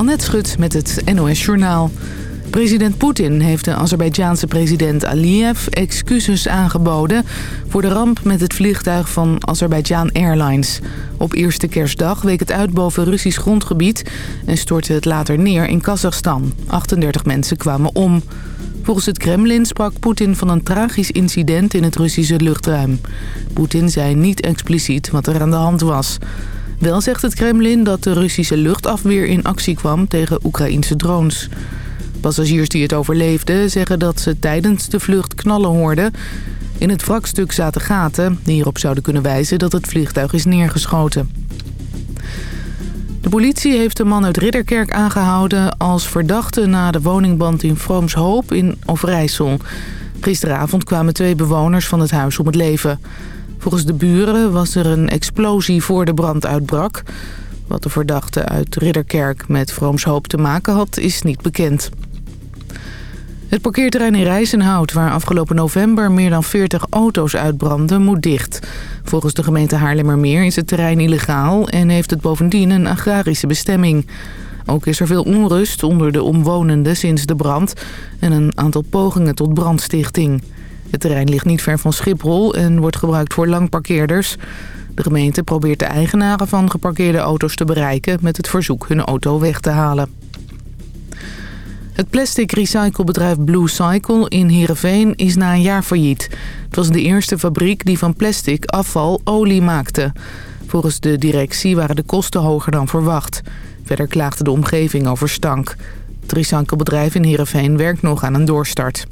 Annette Schut met het NOS Journaal. President Poetin heeft de Azerbeidjaanse president Aliyev excuses aangeboden... voor de ramp met het vliegtuig van Azerbeidzjan Airlines. Op eerste kerstdag week het uit boven Russisch grondgebied... en stortte het later neer in Kazachstan. 38 mensen kwamen om. Volgens het Kremlin sprak Poetin van een tragisch incident in het Russische luchtruim. Poetin zei niet expliciet wat er aan de hand was... Wel zegt het Kremlin dat de Russische luchtafweer in actie kwam tegen Oekraïnse drones. Passagiers die het overleefden zeggen dat ze tijdens de vlucht knallen hoorden. In het wrakstuk zaten gaten die hierop zouden kunnen wijzen dat het vliegtuig is neergeschoten. De politie heeft een man uit Ridderkerk aangehouden als verdachte na de woningband in Vroomshoop in Overijssel. Gisteravond kwamen twee bewoners van het huis om het leven. Volgens de buren was er een explosie voor de brand uitbrak. Wat de verdachte uit Ridderkerk met Vroomshoop te maken had, is niet bekend. Het parkeerterrein in Rijzenhout, waar afgelopen november meer dan 40 auto's uitbrandden, moet dicht. Volgens de gemeente Haarlemmermeer is het terrein illegaal en heeft het bovendien een agrarische bestemming. Ook is er veel onrust onder de omwonenden sinds de brand en een aantal pogingen tot brandstichting. Het terrein ligt niet ver van Schiphol en wordt gebruikt voor langparkeerders. De gemeente probeert de eigenaren van geparkeerde auto's te bereiken... met het verzoek hun auto weg te halen. Het plastic recyclebedrijf Blue Cycle in Heerenveen is na een jaar failliet. Het was de eerste fabriek die van plastic afval olie maakte. Volgens de directie waren de kosten hoger dan verwacht. Verder klaagde de omgeving over stank. Het recyclebedrijf in Heerenveen werkt nog aan een doorstart.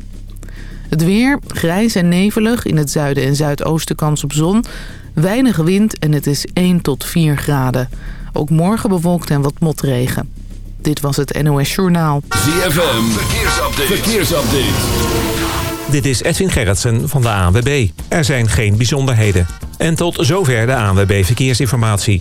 Het weer, grijs en nevelig, in het zuiden en zuidoosten kans op zon. Weinig wind en het is 1 tot 4 graden. Ook morgen bewolkt en wat motregen. Dit was het NOS Journaal. ZFM, verkeersupdate. verkeersupdate. Dit is Edwin Gerritsen van de ANWB. Er zijn geen bijzonderheden. En tot zover de ANWB Verkeersinformatie.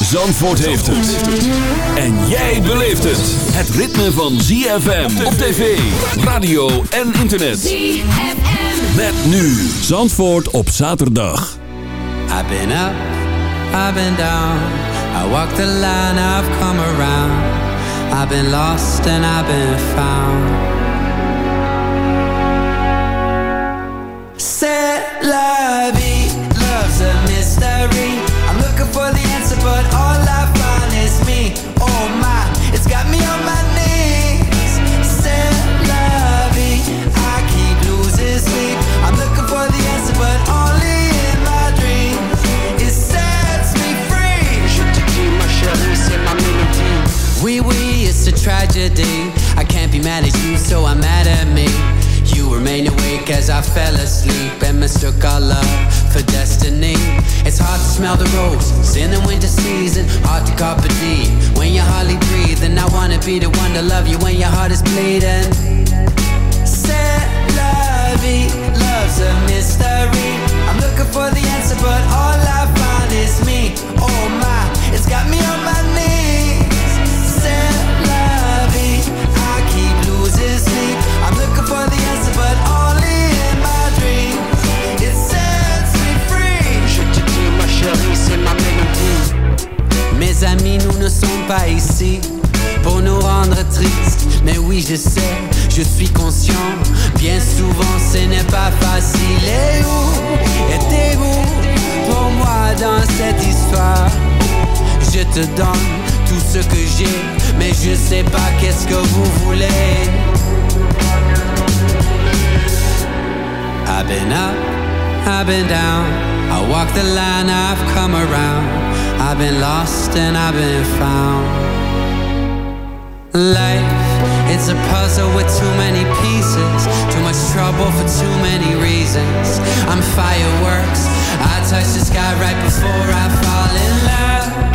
Zandvoort heeft het. En jij beleeft het. Het ritme van ZFM op tv, radio en internet. ZFM. Met nu Zandvoort op zaterdag. I've been up, I've been down. I walked the line, I've come around. I've been lost and I've been found. But all I find is me. Oh my, it's got me on my knees. I keep losing sleep. I'm looking for the answer, but only in my dreams. It sets me free. It's a tragedy. I can't be mad at you, so I'm mad at me. Remain awake as I fell asleep and mistook our love for destiny. It's hard to smell the roses in the winter season, hard to carpe diem when you're hardly breathing. I wanna be the one to love you when your heart is bleeding. La vie, love's a mystery. I'm looking for the answer, but all I find is me. Oh my, it's got me on my knees. La vie, I keep losing sleep. I'm looking for the answer, Mes amis, nous ne sommes pas ici pour nous rendre tristes. Mais oui, je sais, je suis conscient. Bien souvent, ce n'est pas facile. Et où étiez-vous pour moi dans cette histoire? Je te donne tout ce que j'ai, mais je sais pas qu'est-ce que vous voulez. I've been up, I've been down. I walk the line, I've come around. I've been lost and I've been found. Life, it's a puzzle with too many pieces. Too much trouble for too many reasons. I'm fireworks. I touch the sky right before I fall in love.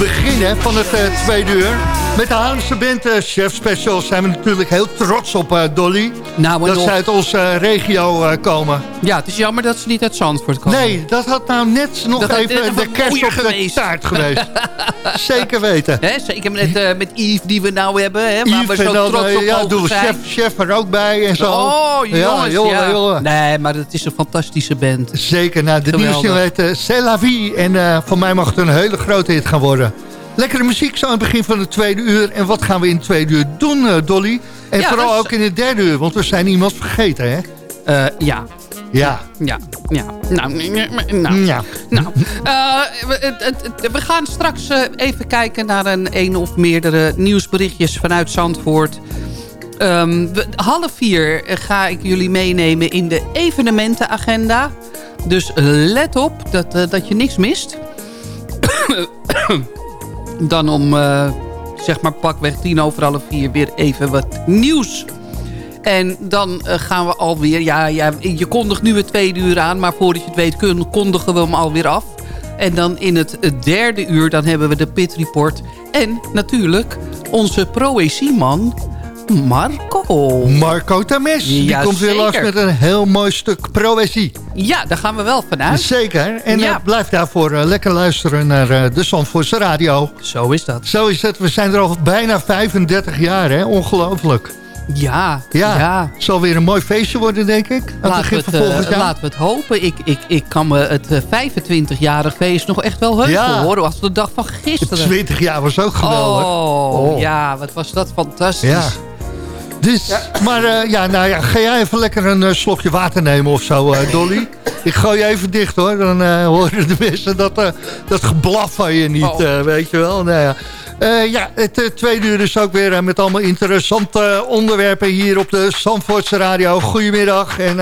Begin hè, van het uh, tweede uur. Met de Haanse band uh, Chef Special zijn we natuurlijk heel trots op uh, Dolly. Nou, dat nog... ze uit onze regio komen. Ja, het is jammer dat ze niet uit Zandvoort komen. Nee, dat had nou net nog dat even de kerst op geweest. de taart geweest. zeker weten. Hè, zeker met, met Yves die we nou hebben. Hè, Yves we zo trots op ja, doen chef, chef er ook bij en zo. Oh, jongens. Ja, jongen, Nee, maar het is een fantastische band. Zeker. Nou, de nieuwste heet uh, C'est la vie. En voor mij mag het een hele grote hit gaan worden. Lekkere muziek zo aan het begin van het tweede uur. En wat gaan we in het tweede uur doen, uh, Dolly? En vooral ook in het derde uur, want we zijn iemand vergeten, hè? Uh, ja. Ja. Ja, ja. Nou, nou, ja. nou uh, we, we, gaan straks even kijken naar een een of meerdere nieuwsberichtjes vanuit Zandvoort. Um, half vier ga ik jullie meenemen in de evenementenagenda. Dus let op dat, dat je niks mist. Dan om, uh, zeg maar pakweg tien over half vier weer even wat nieuws. En dan uh, gaan we alweer... Ja, ja, je kondigt nu het tweede uur aan... maar voordat je het weet kondigen we hem alweer af. En dan in het derde uur dan hebben we de Pit Report. En natuurlijk onze Marco. Marco Tames. Die komt weer los met een heel mooi stuk proëzie. Ja, daar gaan we wel vanuit. Zeker. En ja. uh, blijf daarvoor uh, lekker luisteren naar uh, de Zandvoortse Radio. Zo is dat. Zo is het. We zijn er al bijna 35 jaar, hè? Ongelooflijk. Ja, ja. ja. Het zal weer een mooi feestje worden, denk ik. Laten, we het, uh, laten we het hopen. Ik, ik, ik kan me het 25-jarig feest nog echt wel heugen, ja. hoor. Als de dag van gisteren. 20 jaar was ook geweldig. Oh, oh. ja, wat was dat fantastisch. Ja. Dus, maar uh, ja, nou ja, ga jij even lekker een uh, slokje water nemen of zo, uh, Dolly? Ik gooi je even dicht hoor, dan horen de mensen dat, dat geblaf van je niet, oh. weet je wel. Nou ja. ja, het tweede uur is ook weer met allemaal interessante onderwerpen hier op de Zandvoortse Radio. Goedemiddag en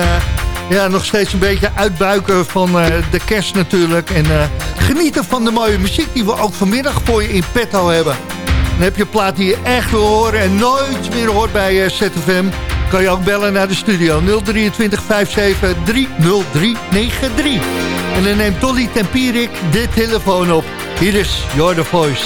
ja, nog steeds een beetje uitbuiken van de kerst natuurlijk. En genieten van de mooie muziek die we ook vanmiddag voor je in petto hebben. Dan heb je een plaat die je echt wil horen en nooit meer hoort bij uh, ZFM. Kan je ook bellen naar de studio 023 57 30393. En dan neemt Dolly Tempierik de telefoon op. Hier is Your The Voice.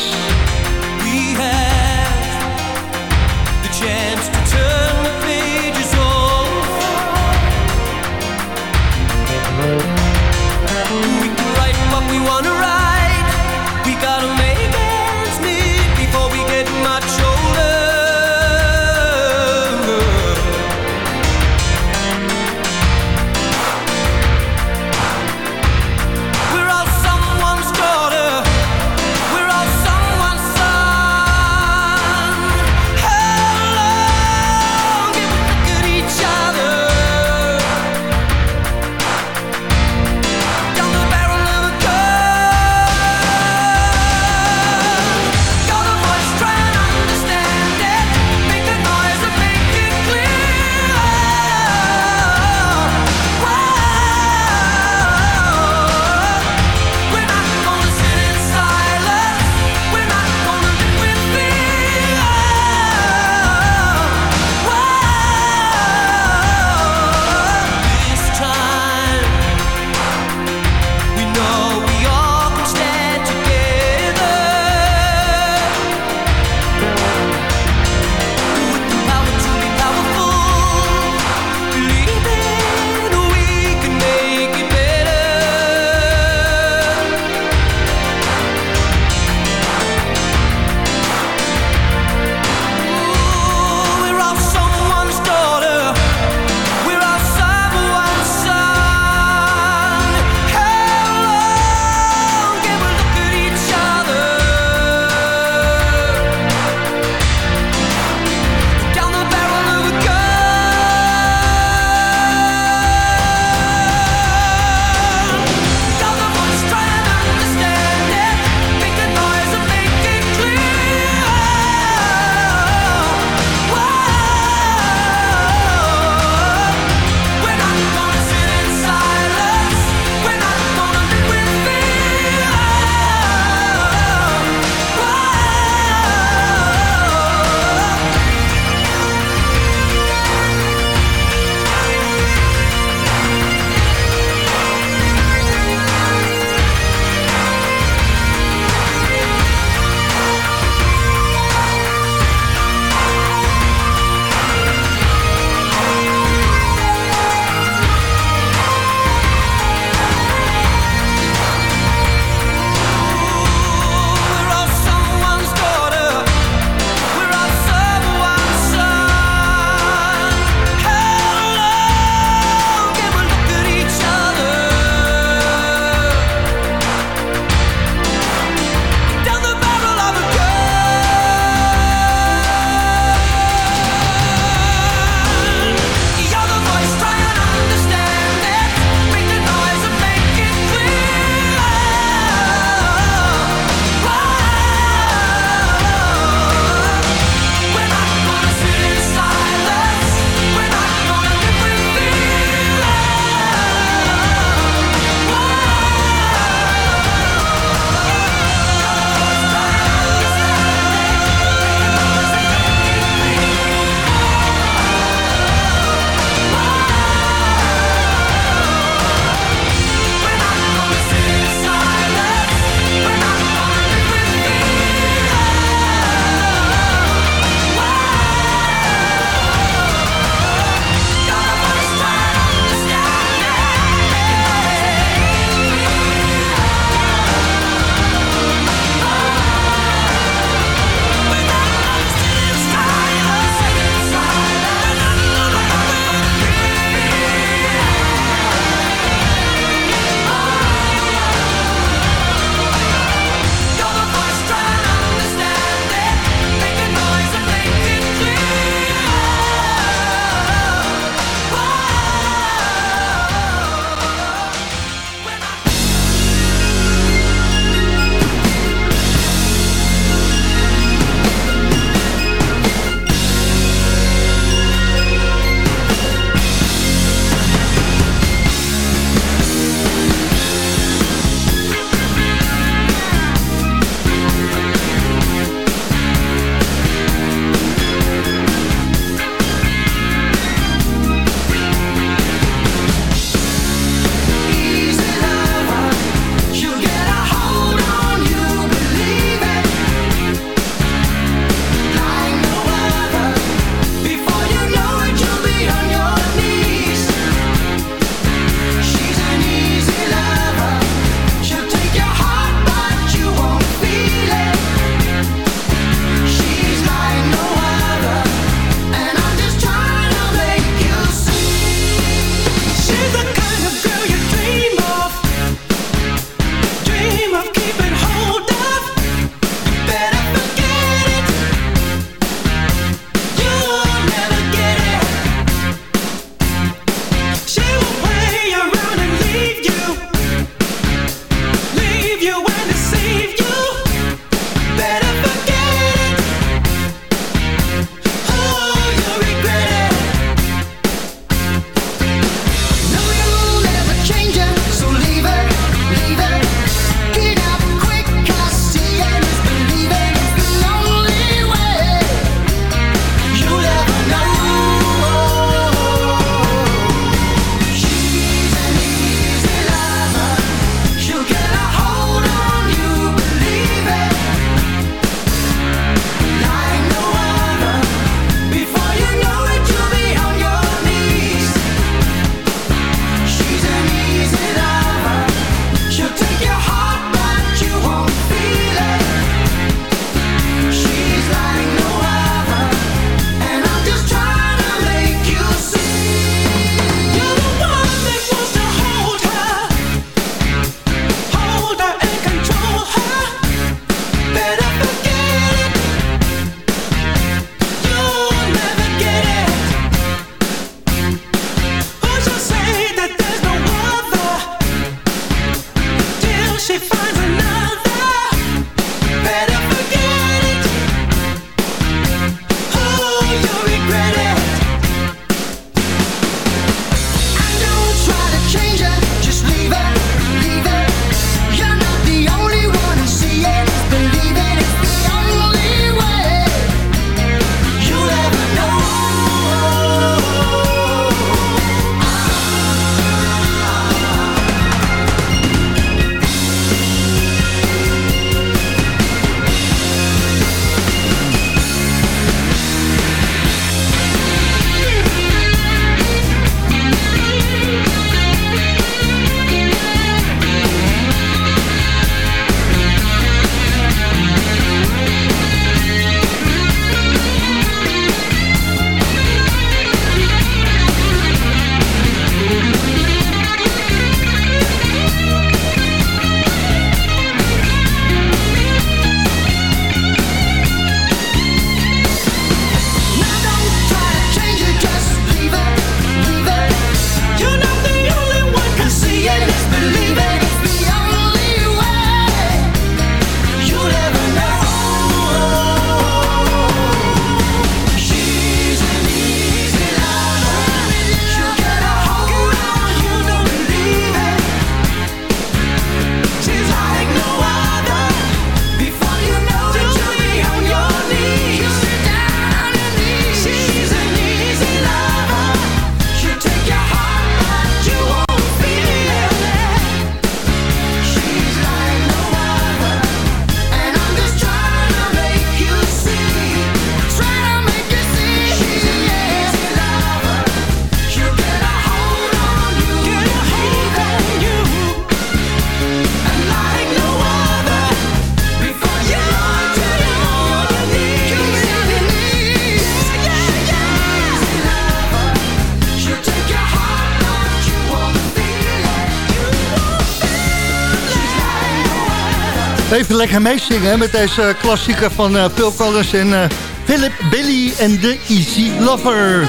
Even lekker meezingen met deze klassieker van uh, Phil Collins en uh, Philip Billy en de Easy Lover.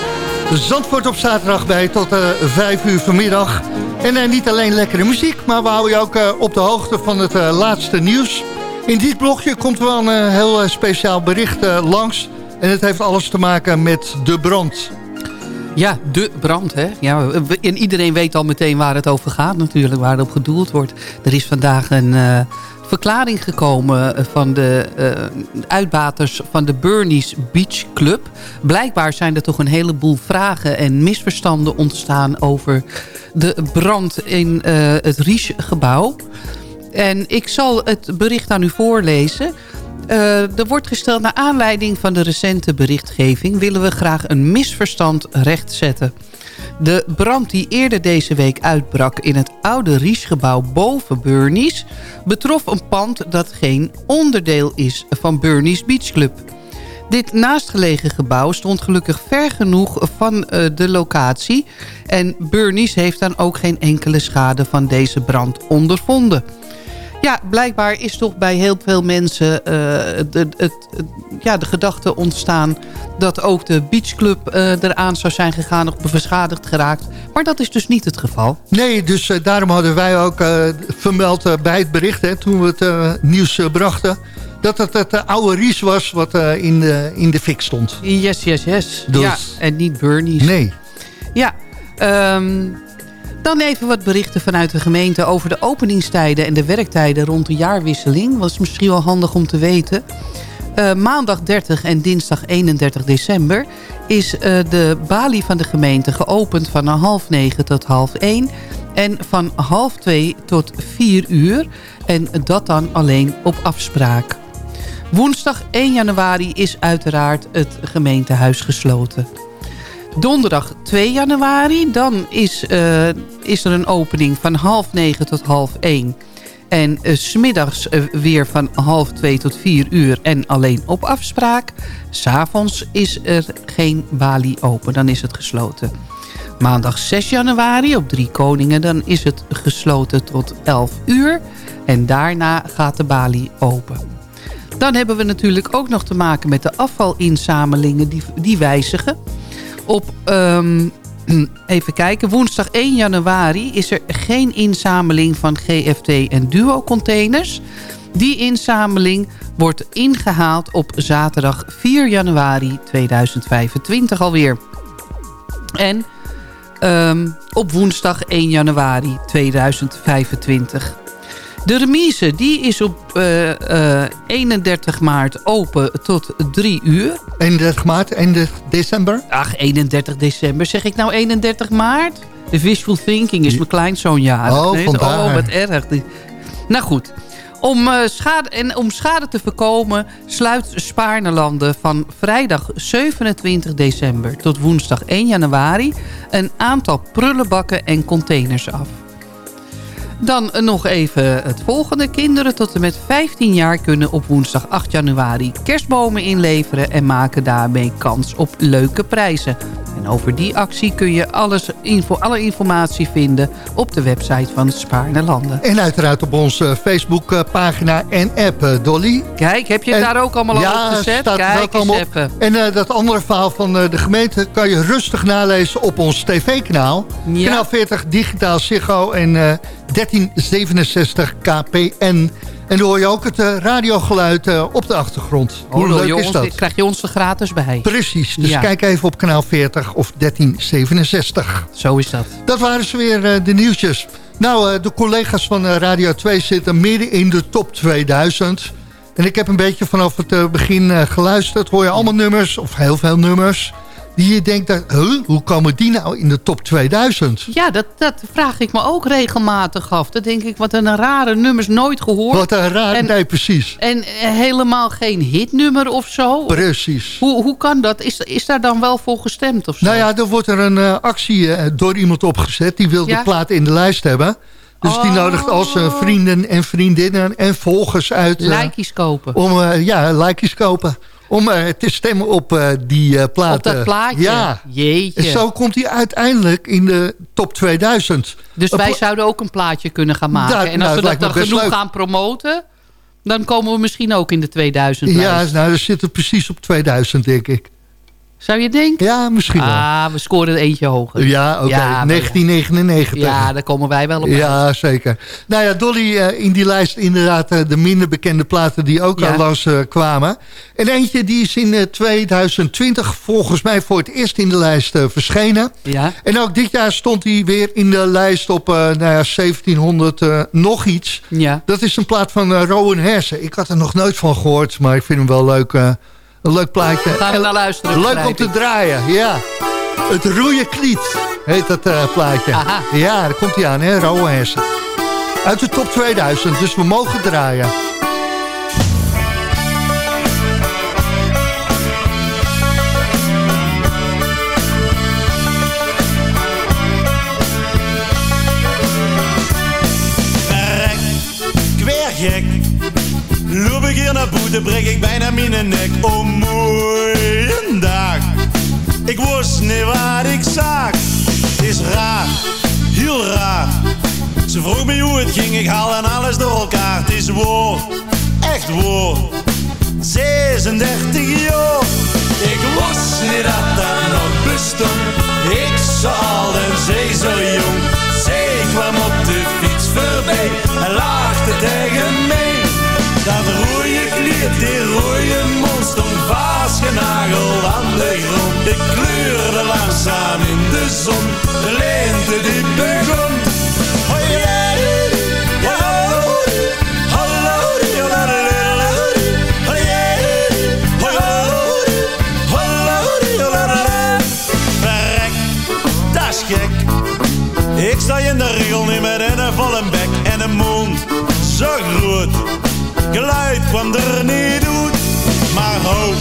Zandvoort op zaterdag bij tot uh, 5 uur vanmiddag. En niet alleen lekkere muziek, maar we houden je ook op de hoogte van het laatste nieuws. In dit blokje komt wel een heel speciaal bericht langs. En het heeft alles te maken met de brand. Ja, de brand. Hè? Ja, en iedereen weet al meteen waar het over gaat natuurlijk, waar het op gedoeld wordt. Er is vandaag een verklaring gekomen van de uh, uitbaters van de Burnies Beach Club. Blijkbaar zijn er toch een heleboel vragen en misverstanden ontstaan over de brand in uh, het Ries-gebouw. En ik zal het bericht aan u voorlezen. Uh, er wordt gesteld naar aanleiding van de recente berichtgeving... willen we graag een misverstand rechtzetten. De brand die eerder deze week uitbrak in het oude Riesgebouw boven Burnies... betrof een pand dat geen onderdeel is van Burnies Beach Club. Dit naastgelegen gebouw stond gelukkig ver genoeg van uh, de locatie... en Burnies heeft dan ook geen enkele schade van deze brand ondervonden... Ja, blijkbaar is toch bij heel veel mensen uh, het, het, ja, de gedachte ontstaan... dat ook de beachclub uh, eraan zou zijn gegaan of beschadigd geraakt. Maar dat is dus niet het geval. Nee, dus uh, daarom hadden wij ook vermeld bij het bericht... Hè, toen we het nieuws brachten dat het het oude Ries was wat in, de, in de fik stond. Yes, yes, yes. Dus... Ja, en niet Bernie's. Nee. Ja, um, dan even wat berichten vanuit de gemeente over de openingstijden en de werktijden rond de jaarwisseling. Dat is misschien wel handig om te weten. Uh, maandag 30 en dinsdag 31 december is uh, de balie van de gemeente geopend van half negen tot half één. En van half twee tot vier uur. En dat dan alleen op afspraak. Woensdag 1 januari is uiteraard het gemeentehuis gesloten. Donderdag 2 januari, dan is, uh, is er een opening van half negen tot half één. En uh, smiddags uh, weer van half twee tot vier uur en alleen op afspraak. S'avonds is er geen balie open, dan is het gesloten. Maandag 6 januari op Drie Koningen, dan is het gesloten tot 11 uur. En daarna gaat de balie open. Dan hebben we natuurlijk ook nog te maken met de afvalinzamelingen die, die wijzigen. Op, um, even kijken, woensdag 1 januari is er geen inzameling van GFT en Duo containers. Die inzameling wordt ingehaald op zaterdag 4 januari 2025 alweer. En um, op woensdag 1 januari 2025. De remise die is op uh, uh, 31 maart open tot 3 uur. 31 maart, 31 december? Ach, 31 december. Zeg ik nou 31 maart? De visual thinking is mijn kleinzoon jarig. Oh, nee, oh, wat erg. Nou goed. Om, uh, schade, en om schade te voorkomen sluit Spaarnelanden van vrijdag 27 december tot woensdag 1 januari een aantal prullenbakken en containers af. Dan nog even het volgende. Kinderen tot en met 15 jaar kunnen op woensdag 8 januari kerstbomen inleveren... en maken daarmee kans op leuke prijzen. En over die actie kun je alles, info, alle informatie vinden op de website van Spaarne Landen. En uiteraard op onze Facebookpagina en app, eh, Dolly. Kijk, heb je het daar ook allemaal ja, op gezet? Staat Kijk eens even. En uh, dat andere verhaal van uh, de gemeente kan je rustig nalezen op ons tv-kanaal. Ja. Kanaal 40 Digitaal Ziggo en 1367 KPN. En dan hoor je ook het uh, radiogeluid uh, op de achtergrond. Hoe oh, leuk is dat? krijg je ons er gratis bij. Precies, dus ja. kijk even op kanaal 40 of 1367. Zo is dat. Dat waren ze weer, uh, de nieuwtjes. Nou, de collega's van Radio 2 zitten midden in de top 2000. En ik heb een beetje vanaf het begin geluisterd. Hoor je allemaal nummers, of heel veel nummers die je denkt, dat, huh, hoe komen die nou in de top 2000? Ja, dat, dat vraag ik me ook regelmatig af. Dan denk ik, wat een rare nummers, nooit gehoord. Wat een rare, en, nee, precies. En helemaal geen hitnummer of zo? Precies. Hoe, hoe kan dat? Is, is daar dan wel voor gestemd of zo? Nou ja, er wordt er een uh, actie uh, door iemand opgezet. Die wil ja? de plaat in de lijst hebben. Dus die nodigt als uh, vrienden en vriendinnen en volgers uit... Likejes kopen. Om, ja, likejes kopen om uh, te stemmen op uh, die uh, platen. Op dat plaatje? Ja. Jeetje. En zo komt hij uiteindelijk in de top 2000. Dus wij zouden ook een plaatje kunnen gaan maken. en als nou, we dat dan genoeg leuk. gaan promoten... Dan komen we misschien ook in de 2000 Ja, nou, dat zit er precies op 2000, denk ik. Zou je denken? Ja, misschien wel. Ah, we scoren eentje hoger. Ja, oké. Ja, 1999. Ja, daar komen wij wel op Ja, uit. zeker. Nou ja, Dolly, eh, in die lijst inderdaad eh, de minder bekende platen die ook Ja. al langs eh, kwamen. En eentje die is in eh, 2020 volgens mij voor het eerst in de lijst verschenen. Ja. En ook dit jaar stond hij weer in de lijst op nou ja, 1700 eh, nog iets. Ja. Dat is een plaat van Rowan Hersen. Ik had er nog nooit van gehoord, maar ik vind hem wel leuk. Een leuk plaatje. Gaan we En naar luisteren, Leuk om te draaien, ja. Het roeien kliet heet dat eh, plaatje. Aha. Ja, daar komt hij aan, hè, Rowan Hersen. Uit de top 2000, dus we mogen draaien. Weer gek. Loop ik hier naar boete, breek ik bijna mijn nek. Oh, mooie dag. Ik wist niet wat ik zag. Is raar, heel raar. Ze vroeg me hoe het ging, ik haal en alles door elkaar. Het is woord, echt woord. 36 jaar. Ik wist niet dat dat nog bestond. Ik zal en zee zo jong. Zij kwam op de fiets voorbij en lachte tegen mij. Dat rode klier, die rode mond stond vastgenageld aan de grond. Ik kleurde langzaam in de zon, de lente die begon. Is gek. Ik sta in de regel nu Geluid kwam er niet uit, maar ho,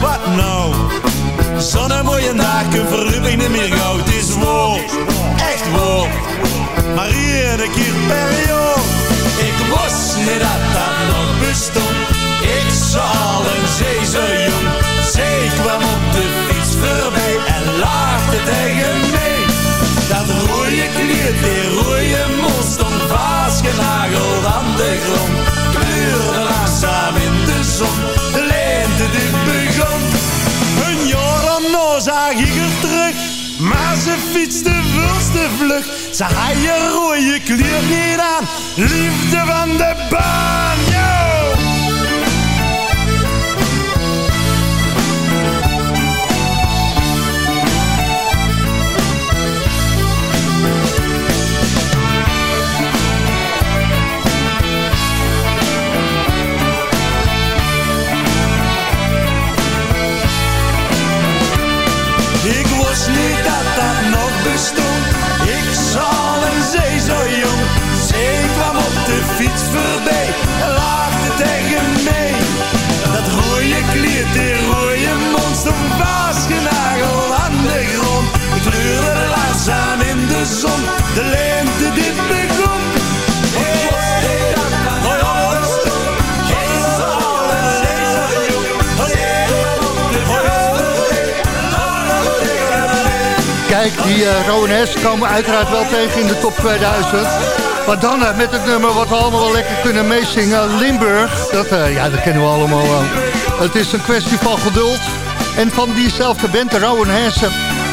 wat nou? Zo'n mooie dag, een verlieping niet meer. Het is woord, echt woord, maar iedere keer per jaar. Ik wist niet dat dat nog bestond. Ik zal een zee zo jong. Kwam op de fiets voorbij en lachte tegen Dat rode klier, die rode mond stond vastgenageld aan de grond. Kleurde langzaam in de zon, de lente die begon. Een jaar daarna zag ik er terug, maar ze fietste veel te vlug. Ze had je rode klier niet aan, liefde van de baan, Ik zal een zee zo jong. Zee kwam op de fiets voorbij Die uh, Rowan komen uiteraard wel tegen in de top 2000. Maar dan eh, met het nummer wat we allemaal wel lekker kunnen meezingen, Limburg. Dat, eh, ja, dat kennen we allemaal wel. Het is een kwestie van geduld. En van diezelfde band, Rowan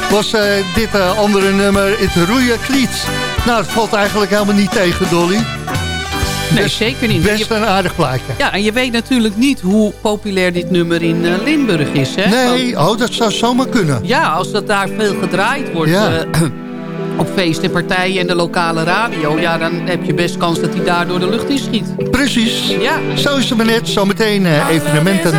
was dit andere nummer het roeien kliet. Nou, het valt eigenlijk helemaal niet tegen, Dolly. Nee, Best- zeker niet. Best een aardig plaatje. ja, en je weet natuurlijk niet hoe populair dit nummer in eh, Limburg is. Hè? Nee, oh, dat zou zomaar kunnen. Ja, als dat daar veel gedraaid wordt Ja. eh, op feesten, partijen en de lokale radio... ja, dan heb je best kans dat hij daar door de lucht in schiet. Precies. Ja. Zo is het maar net. Zometeen eh, evenementen.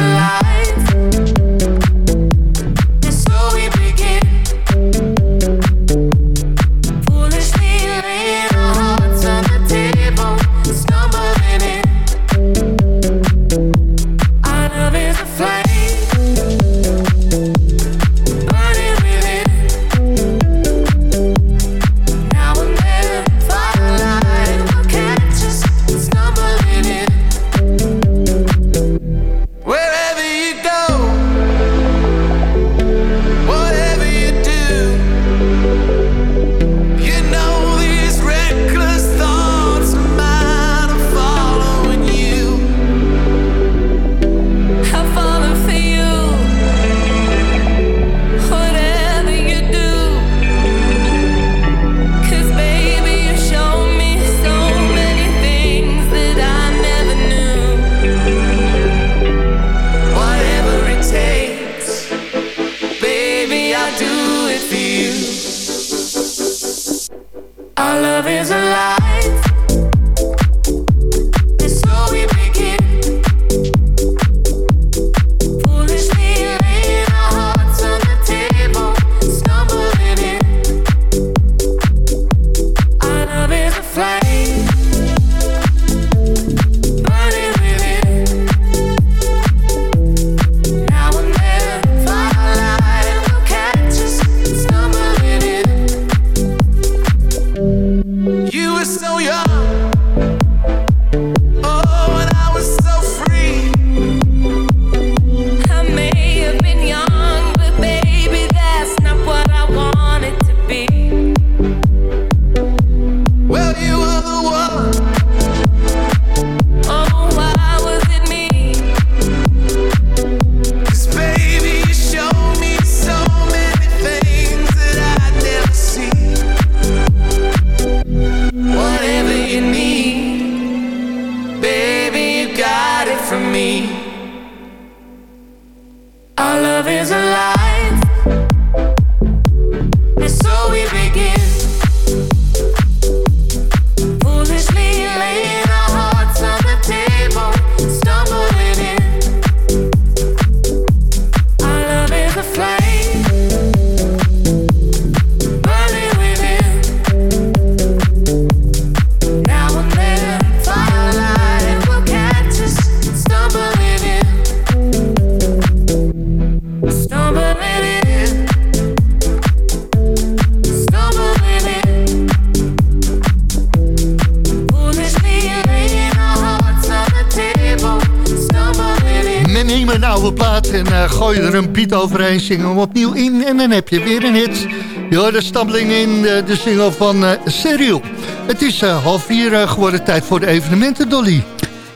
Overheen, zing hem opnieuw in en dan heb je weer een hit. Je hoort de stampeling in de, de single van uh, Cyril. Het is uh, half vier geworden, tijd voor de evenementen, Dolly.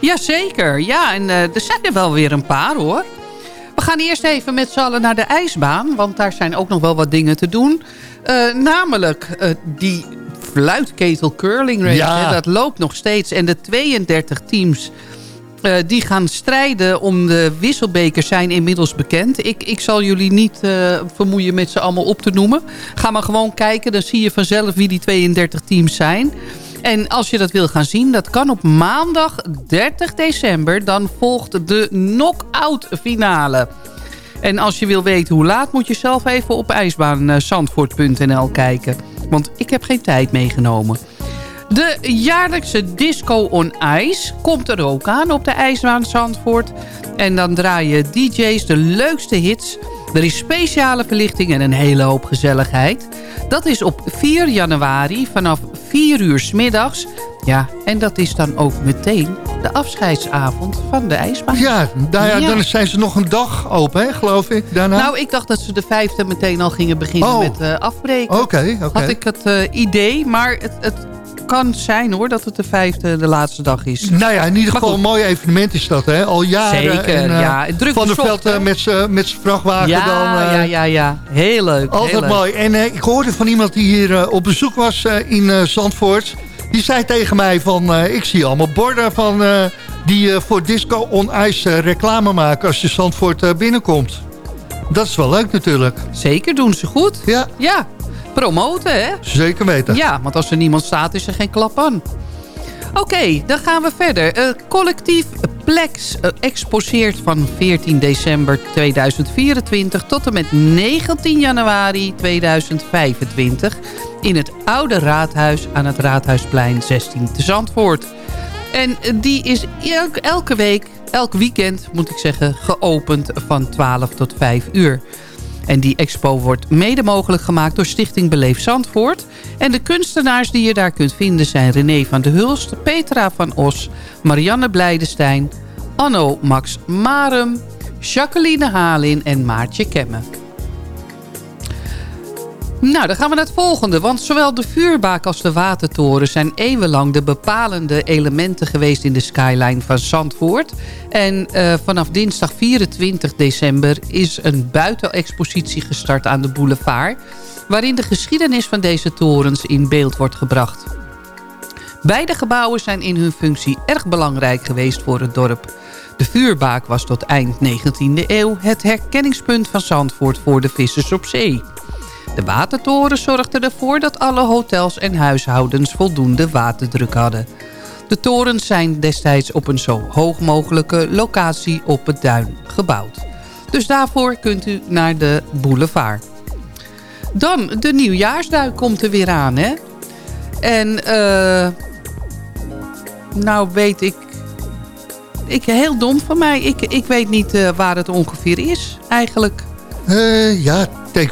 Jazeker, ja, en er zijn er wel weer een paar hoor. We gaan eerst even met z'n allen naar de ijsbaan, want daar zijn ook nog wel wat dingen te doen. namelijk die fluitketel curling race, ja. hè, dat loopt nog steeds. En de 32 teams uh, die gaan strijden om de wisselbekers zijn inmiddels bekend. Ik, ik zal jullie niet uh, vermoeien met ze allemaal op te noemen. Ga maar gewoon kijken, dan zie je vanzelf wie die 32 teams zijn. En als je dat wil gaan zien, dat kan op maandag 30 december. Dan volgt de knock-out finale. En als je wil weten hoe laat, moet je zelf even op ijsbaanzandvoort.nl kijken. Want ik heb geen tijd meegenomen. De jaarlijkse Disco on Ice komt er ook aan op de ijsbaan Zandvoort. En dan draaien DJ's de leukste hits. Er is speciale verlichting en een hele hoop gezelligheid. Dat is op 4 januari vanaf 4 uur s middags. Ja, en dat is dan ook meteen de afscheidsavond van de ijsbaan. Ja, nou ja, dan zijn ze nog een dag open, hè, geloof ik, daarna. Nou, ik dacht dat ze de vijfde meteen al gingen beginnen oh. met uh, afbreken. Oké, oké. Had ik het uh, idee, maar het, het kan zijn hoor dat het de vijfde de laatste dag is. Nou ja, in ieder geval een mooi evenement is dat hè. Al jaren. Zeker, en, uh, ja. Druk van der Veld uh, met zijn vrachtwagen ja, dan. Uh, ja, ja, ja. Heel leuk. Altijd heel leuk. mooi. En ik hoorde van iemand die hier op bezoek was in Zandvoort. Die zei tegen mij van, ik zie allemaal borden van, die voor Disco on Ice reclame maken als je Zandvoort binnenkomt. Dat is wel leuk natuurlijk. Zeker, doen ze goed. Ja. Ja, promoten, hè? Zeker weten. Ja, want als er niemand staat, is er geen klap aan. Oké, dan gaan we verder. Uh, collectief Plex uh, exposeert van 14 december 2024 tot en met 19 januari 2025 in het oude raadhuis aan het Raadhuisplein 16 te Zandvoort. En die is elke week, elk weekend moet ik zeggen, geopend van 12 tot 5 uur. En die expo wordt mede mogelijk gemaakt door Stichting Beleef Zandvoort. En de kunstenaars die je daar kunt vinden zijn René van de Hulst, Petra van Os, Marianne Blijdenstein, Anno Max Marum, Jacqueline Halin en Maartje Kemme. Nou, dan gaan we naar het volgende. Want zowel de vuurbaak als de watertoren zijn eeuwenlang de bepalende elementen geweest in de skyline van Zandvoort. En uh, vanaf dinsdag 24 december is een buitenexpositie gestart aan de boulevard. Waarin de geschiedenis van deze torens in beeld wordt gebracht. Beide gebouwen zijn in hun functie erg belangrijk geweest voor het dorp. De vuurbaak was tot eind 19e eeuw het herkenningspunt van Zandvoort voor de vissers op zee. De watertoren zorgde ervoor dat alle hotels en huishoudens voldoende waterdruk hadden. De torens zijn destijds op een zo hoog mogelijke locatie op het duin gebouwd. Dus daarvoor kunt u naar de boulevard. Dan, de nieuwjaarsduik komt er weer aan, hè? En, eh... nou weet ik... ik... Heel dom van mij. Ik, ik weet niet uh, waar het ongeveer is, eigenlijk. Uh, ja, denk,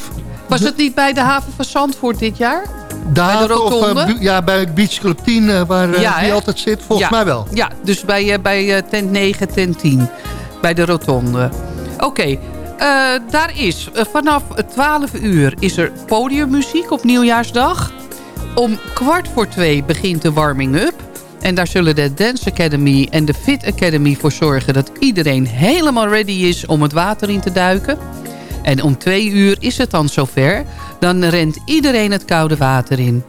was het niet bij de haven van Zandvoort dit jaar? Daar bij? Of, uh, ja, bij Beach Club 10, uh, waar uh, ja, die altijd zit. Volgens ja. mij wel. Ja, dus bij, bij tent 9, tent 10. Bij de rotonde. Oké, okay. daar is vanaf 12 uur is er podiummuziek op nieuwjaarsdag. Om kwart voor twee begint de warming-up. En daar zullen de Dance Academy en de Fit Academy voor zorgen... dat iedereen helemaal ready is om het water in te duiken. En om twee uur is het dan zover. Dan rent iedereen het koude water in.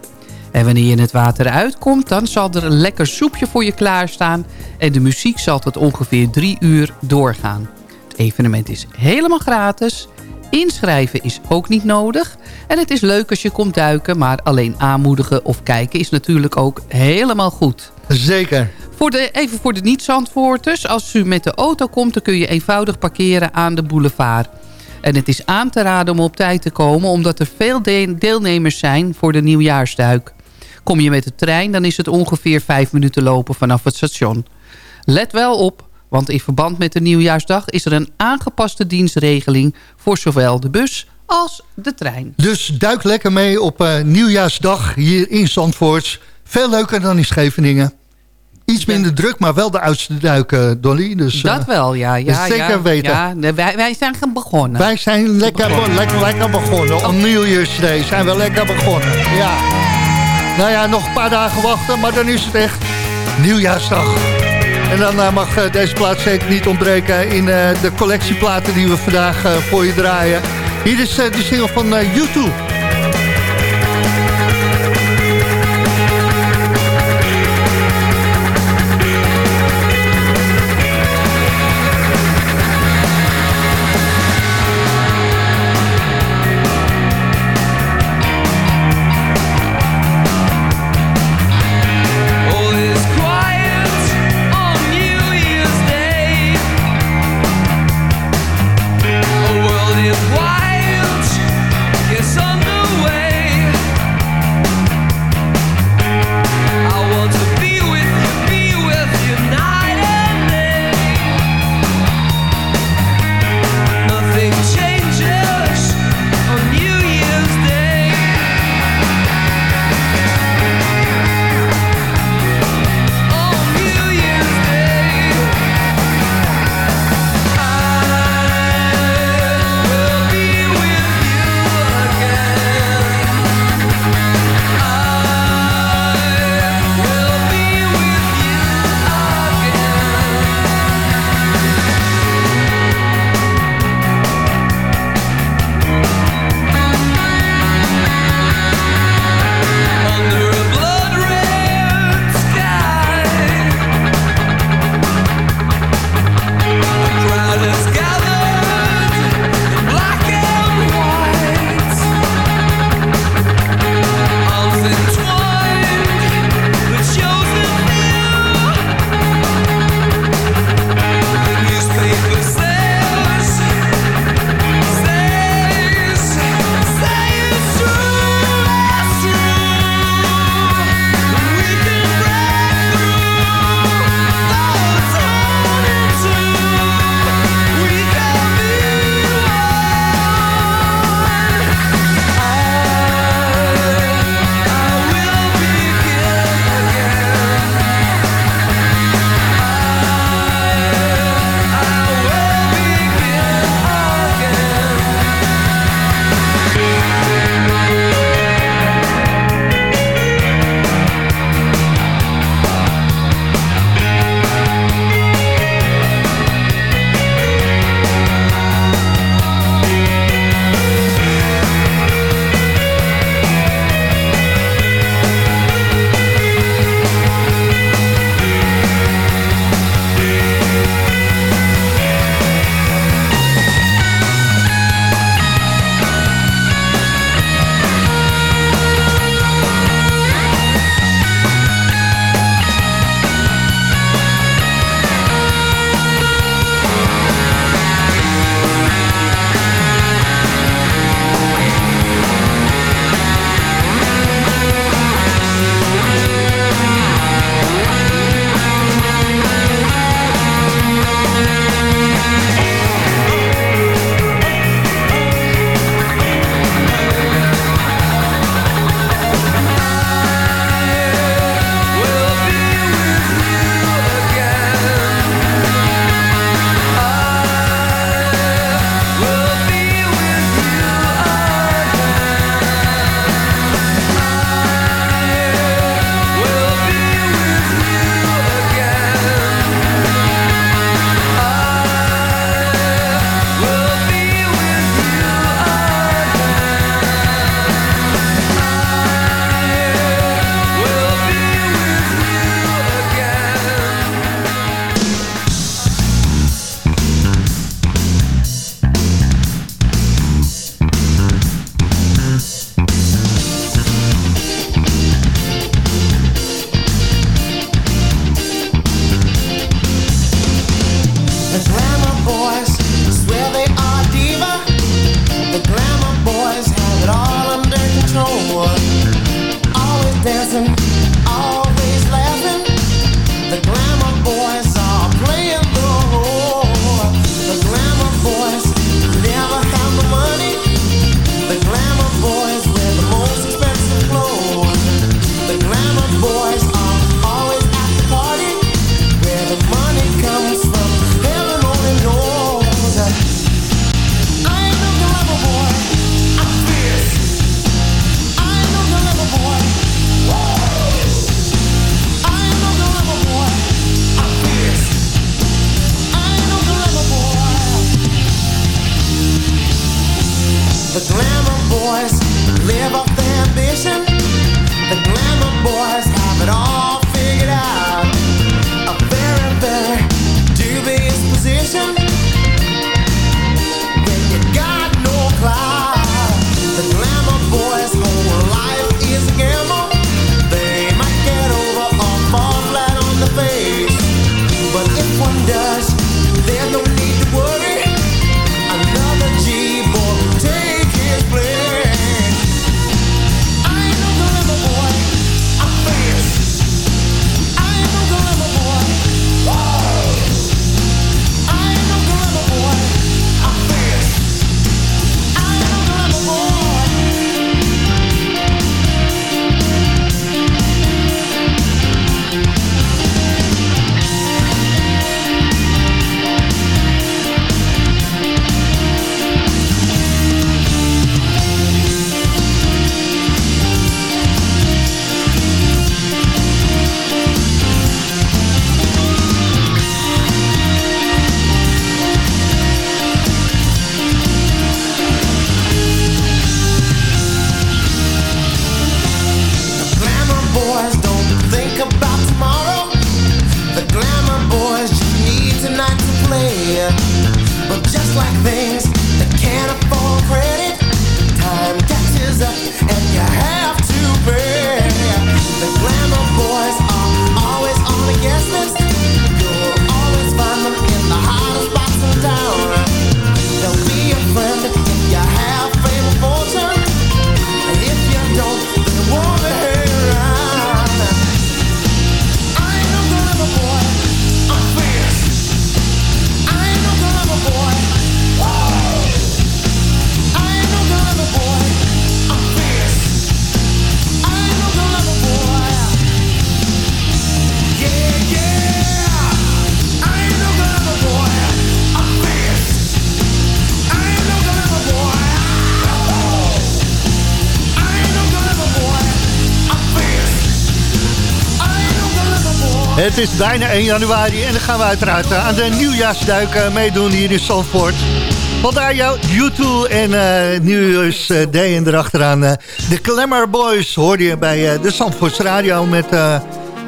En wanneer je het water uitkomt, dan zal er een lekker soepje voor je klaarstaan. En de muziek zal tot ongeveer drie uur doorgaan. Het evenement is helemaal gratis. Inschrijven is ook niet nodig. En het is leuk als je komt duiken, maar alleen aanmoedigen of kijken is natuurlijk ook helemaal goed. Zeker. Voor de, even voor de niet-Zandvoorters. Als u met de auto komt, dan kun je eenvoudig parkeren aan de boulevard. En het is aan te raden om op tijd te komen... omdat er veel deelnemers zijn voor de nieuwjaarsduik. Kom je met de trein, dan is het ongeveer vijf minuten lopen vanaf het station. Let wel op, want in verband met de nieuwjaarsdag... is er een aangepaste dienstregeling voor zowel de bus als de trein. Dus duik lekker mee op uh, nieuwjaarsdag hier in Zandvoort. Veel leuker dan in Scheveningen. Iets minder druk, maar wel de oudste duiken, Dolly. Dus, dat wel, ja. ja zeker ja, weten. Ja, wij, wij zijn gaan begonnen. Wij zijn lekker begonnen. Lekker, lekker begonnen. Om nieuwjaarsday zijn we lekker begonnen. Ja. Nou ja, nog een paar dagen wachten, maar dan is het echt nieuwjaarsdag. En dan uh, mag uh, deze plaat zeker niet ontbreken in uh, de collectieplaten die we vandaag voor je draaien. Hier is de single van YouTube. Het is bijna 1 januari en dan gaan we uiteraard aan de nieuwjaarsduik meedoen hier in Zandvoort. Vandaar jou, YouTube en uh, nu is uh, Day en erachteraan uh, de Glamour Boys hoorde je bij de Zandvoorts Radio met...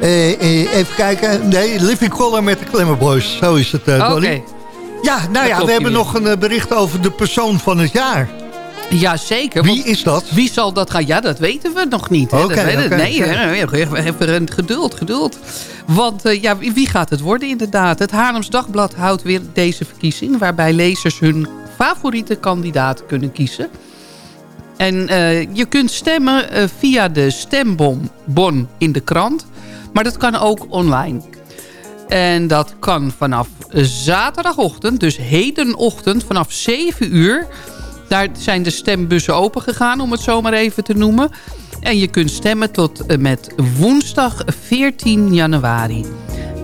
even kijken, nee, Living Color met de Glamour Boys. Zo is het, Dolly. Okay. Ja, nou ja, we hebben nog een bericht over de persoon van het jaar. Jazeker. Wie is dat? Wie zal dat gaan? Ja, dat weten we nog niet. Oké. Okay, okay, nee, okay. even geduld, geduld. Want uh, ja, wie gaat het worden inderdaad? Het Haarlems Dagblad houdt weer deze verkiezing... waarbij lezers hun favoriete kandidaat kunnen kiezen. En uh, je kunt stemmen uh, via de stembon in de krant. Maar dat kan ook online. En dat kan vanaf zaterdagochtend, dus hedenochtend, vanaf 7 uur... Daar zijn de stembussen open gegaan, om het zomaar even te noemen. En je kunt stemmen tot met woensdag 14 januari.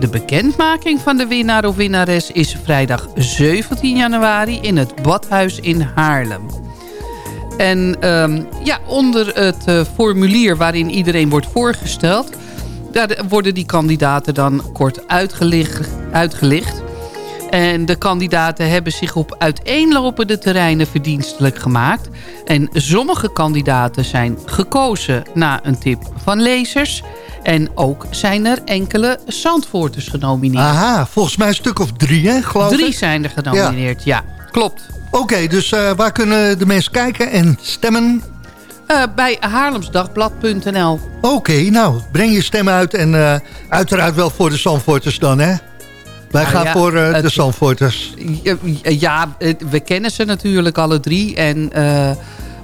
De bekendmaking van de winnaar of winnares is vrijdag 17 januari in het Badhuis in Haarlem. En um, ja, onder het uh, formulier waarin iedereen wordt voorgesteld... daar worden die kandidaten dan kort uitgelicht. uitgelicht. En de kandidaten hebben zich op uiteenlopende terreinen verdienstelijk gemaakt. En sommige kandidaten zijn gekozen na een tip van lezers... En ook zijn er enkele Zandvoorters genomineerd. Aha, volgens mij een stuk of drie, hè, geloof Drie zijn er genomineerd, ja. klopt. Oké, dus uh, waar kunnen de mensen kijken en stemmen? Uh, bij haarlemsdagblad.nl. Oké, nou, breng je stem uit en uh, uiteraard wel voor de Zandvoorters dan, hè? Wij nou, gaan ja, voor uh, de Zandvoorters. Ja, we kennen ze natuurlijk alle drie. En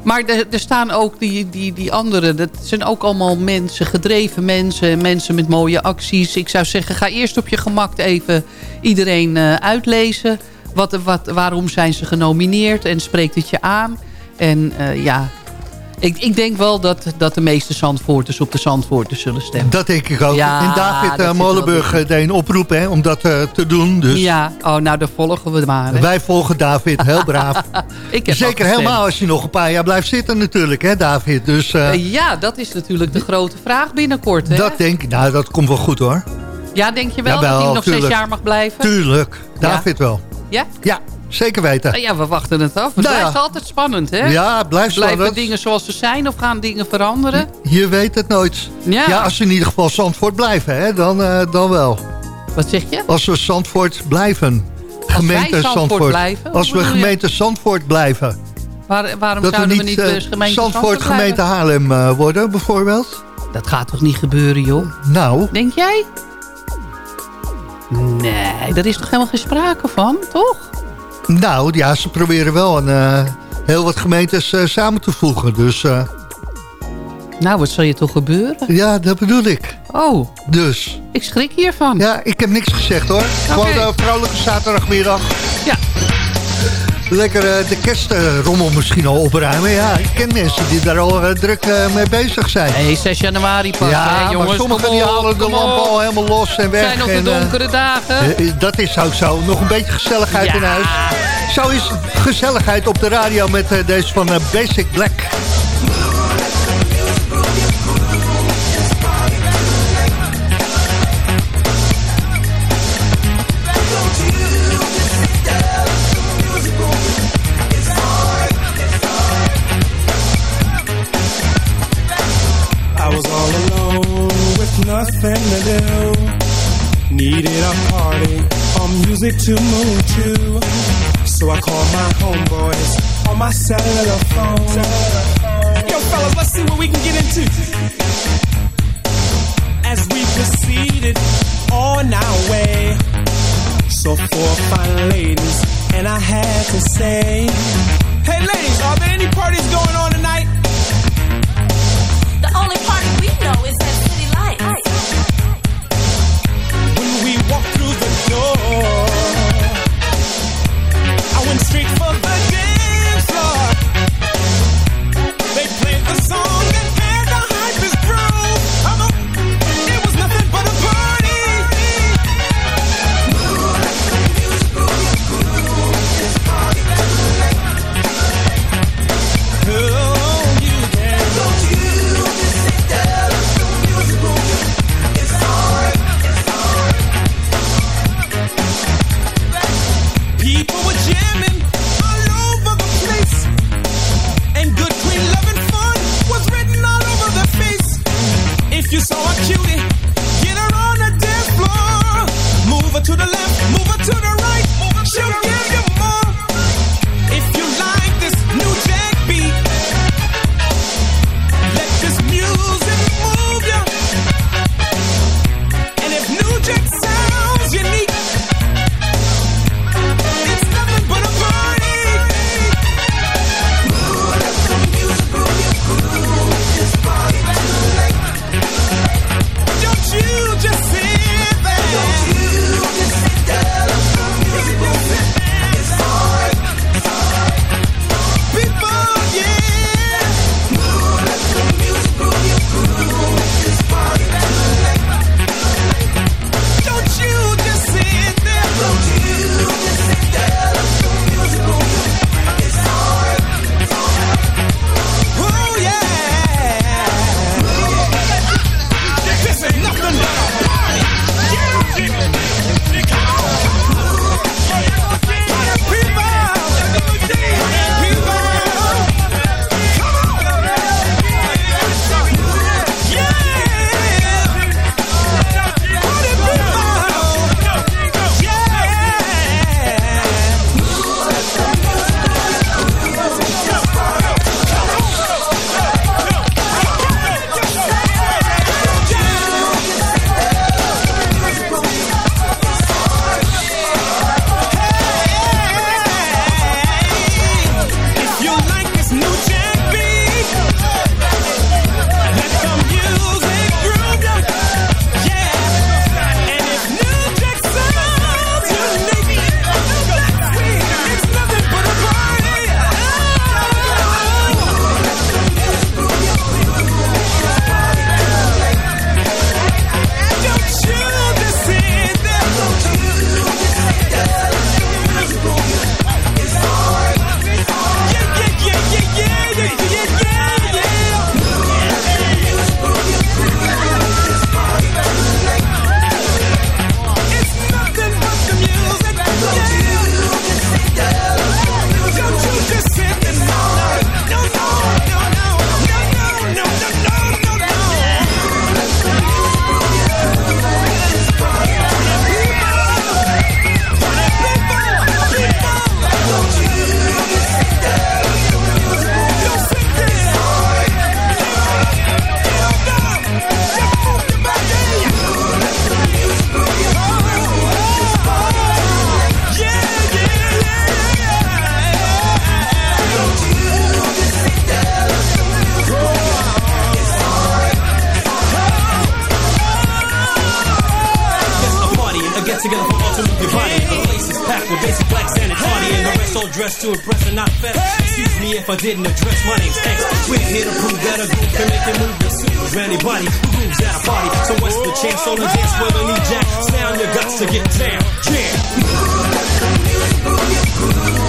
maar er, staan ook die, die, die anderen. Dat zijn ook allemaal mensen, gedreven mensen. Mensen met mooie acties. Ik zou zeggen, ga eerst op je gemak even iedereen uh, uitlezen. Wat, wat, waarom zijn ze genomineerd? En spreekt het je aan? En ja, ik, ik denk wel dat, dat de meeste Zandvoorters op de Zandvoorters zullen stemmen. Dat denk ik ook. Ja, en David uh, Molenburg deed een oproep hè, om dat uh, te doen. Dus. Ja, oh, nou dan volgen we maar. Hè. Wij volgen David, heel braaf. ik heb Zeker helemaal als je nog een paar jaar blijft zitten natuurlijk, hè David. Dus, uh, ja, dat is natuurlijk de grote vraag binnenkort. Hè? Dat denk ik, nou dat komt wel goed hoor. Ja, denk je wel dat hij nog tuurlijk. zes jaar mag blijven? Tuurlijk, David ja. wel. Ja? Ja, Zeker weten. Ja, we wachten het af. Het nou blijft altijd spannend, hè? Ja, het blijft Blijven spannend. dingen zoals ze zijn of gaan dingen veranderen? Je weet het nooit. Ja, ja als we in ieder geval Zandvoort blijven, hè, dan, uh, dan wel. Wat zeg je? Als we Zandvoort blijven. Gemeente Zandvoort, Zandvoort, blijven? Als we gemeente Zandvoort blijven. Waar, waarom dat zouden we niet, we niet uh, gemeente Zandvoort, Zandvoort gemeente Haarlem uh, worden, bijvoorbeeld? Dat gaat toch niet gebeuren, joh? Nou. Denk jij? Nee, daar is toch helemaal geen sprake van, toch? Nou, ja, ze proberen wel een, uh, heel wat gemeentes uh, samen te voegen. Dus, uh... Nou, wat zal je toch gebeuren? Ja, dat bedoel ik. Oh. Dus. Ik schrik hiervan. Ja, ik heb niks gezegd hoor. Okay. Gewoon een vrolijke zaterdagmiddag. Ja. Lekker uh, de kerstrommel misschien al opruimen. Ja, ik ken mensen die daar al uh, druk uh, mee bezig zijn. Hey, 6 januari pas, ja, hè, jongens. maar sommigen die halen de lamp al helemaal los en weg. zijn nog de donkere dagen. dat is ook zo. Nog een beetje gezelligheid ja. in huis. Zo is gezelligheid op de radio met deze van Basic Black. Needed a party or music to move to. So I called my homeboys on my cellular phone. Yo, fellas, let's see what we can get into. As we proceeded on our way, so four fine ladies, and I had to say, Hey, ladies, are there freak for I still impress and not fast. Excuse me if I didn't address my name's X. We're here to prove that a group can make it move the suit. Anybody who moves at a party. So what's the chance on the dance floor to need jack? Sound you got to get down. Jam.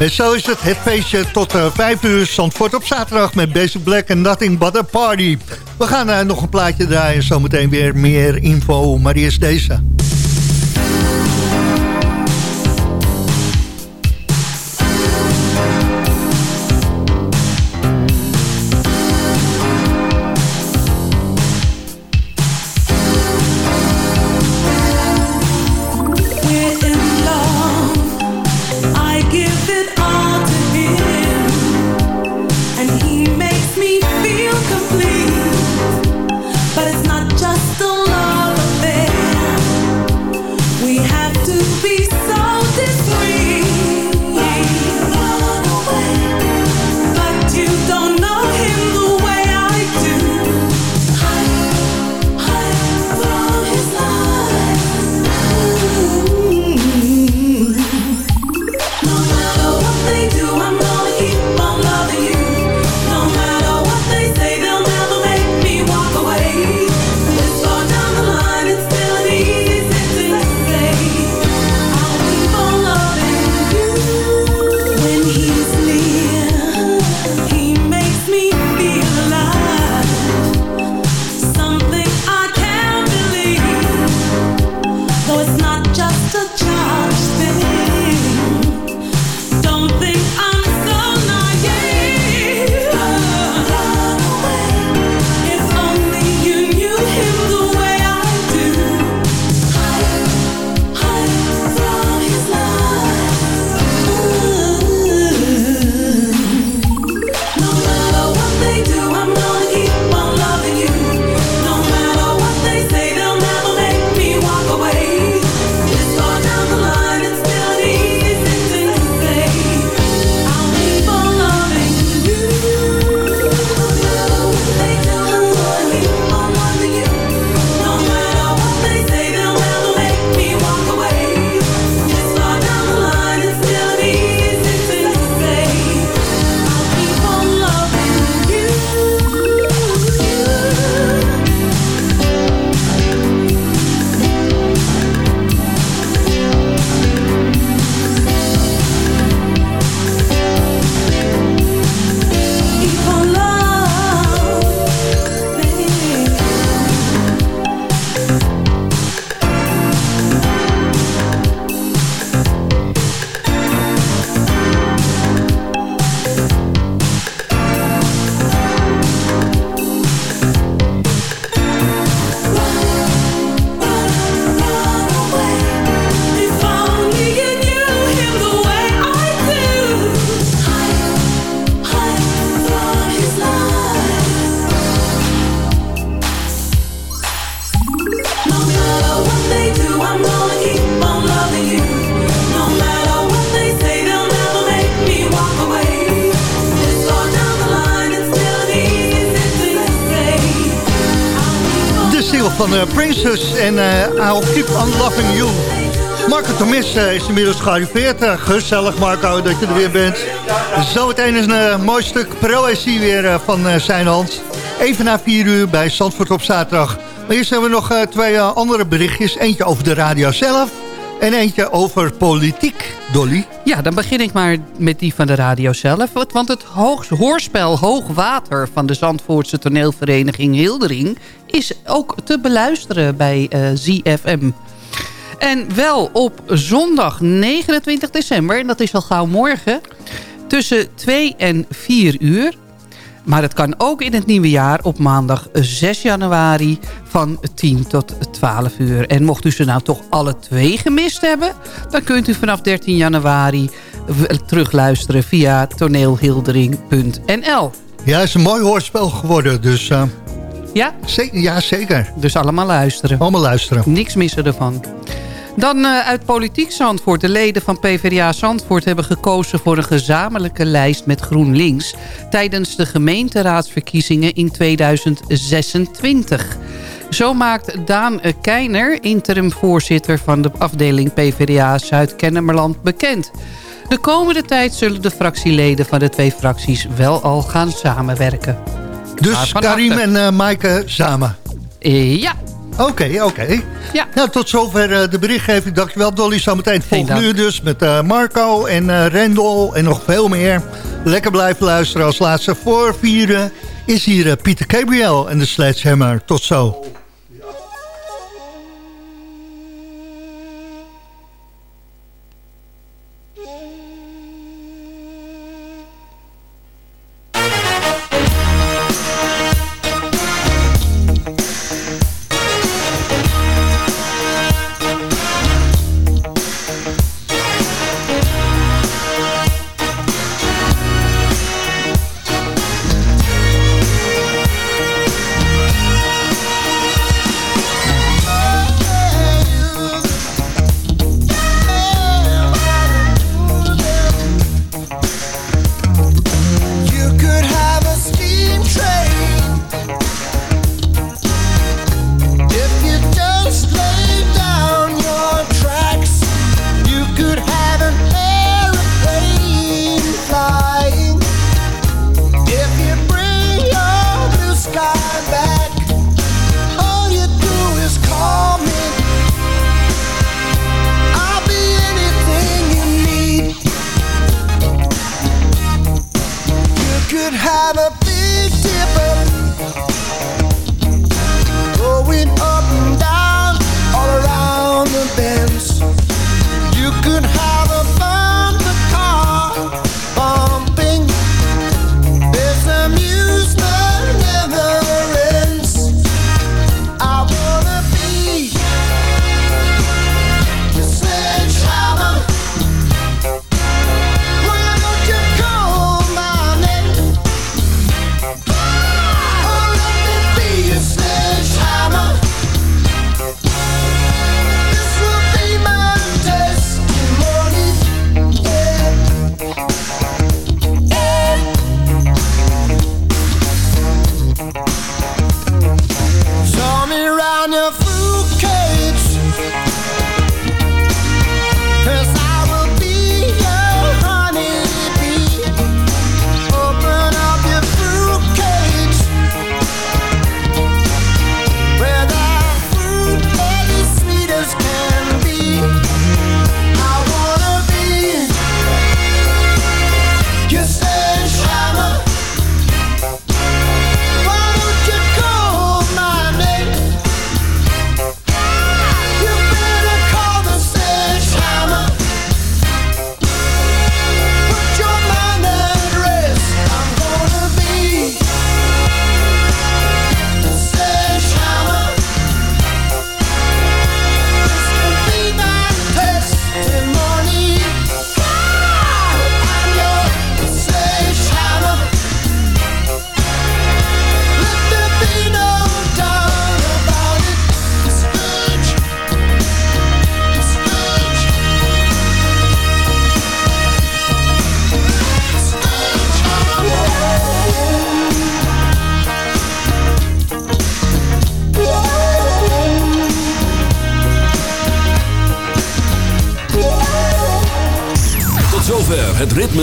En zo is het, het feestje tot uh, 5 uur. Zandvoort op zaterdag met Basic Black en Nothing But A Party. We gaan uh, nog een plaatje draaien, zometeen weer meer info. Maar eerst deze. Van uh, Princess en uh, I'll Keep On Loving You. Marco Tomis uh, is inmiddels gearriveerd. gezellig Marco dat je er weer bent. Zometeen is een mooi stuk proëzie weer van zijn hand. Even na vier uur bij Zandvoort op zaterdag. Maar eerst hebben we nog twee andere berichtjes. Eentje over de radio zelf en eentje over politiek, Dolly. Ja, dan begin ik maar met die van de radio zelf. Want het hoorspel Hoogwater van de Zandvoortse toneelvereniging Hildering... is ook te beluisteren bij eh, ZFM. En wel op zondag 29 december, en dat is al gauw morgen... tussen 2 en 4 uur maar het kan ook in het nieuwe jaar op maandag 6 januari van 10 tot 12 uur. En mocht u ze nou toch alle twee gemist hebben... dan kunt u vanaf 13 januari terugluisteren via toneelhildering.nl. Ja, het is een mooi hoorspel geworden, dus... Uh... Ja? ja, zeker. Dus allemaal luisteren. Allemaal luisteren. Niks missen ervan. Dan uh, uit Politiek Zandvoort. De leden van PvdA Zandvoort hebben gekozen voor een gezamenlijke lijst met GroenLinks... tijdens de gemeenteraadsverkiezingen in 2026. Zo maakt Daan Keiner, interim-voorzitter van de afdeling PvdA Zuid-Kennemerland, bekend. De komende tijd zullen de fractieleden van de twee fracties wel al gaan samenwerken. Dus Karim en uh, Maaike samen? Uh, ja, Oké, oké. Ja. Nou, tot zover uh, de berichtgeving. Dankjewel Dolly. Zometeen volgende uur dus met uh, Marco en uh, Rendel en nog veel meer. Lekker blijven luisteren. Als laatste voor vieren is hier Pieter Gabriel en de Sledgehammer. Tot zo.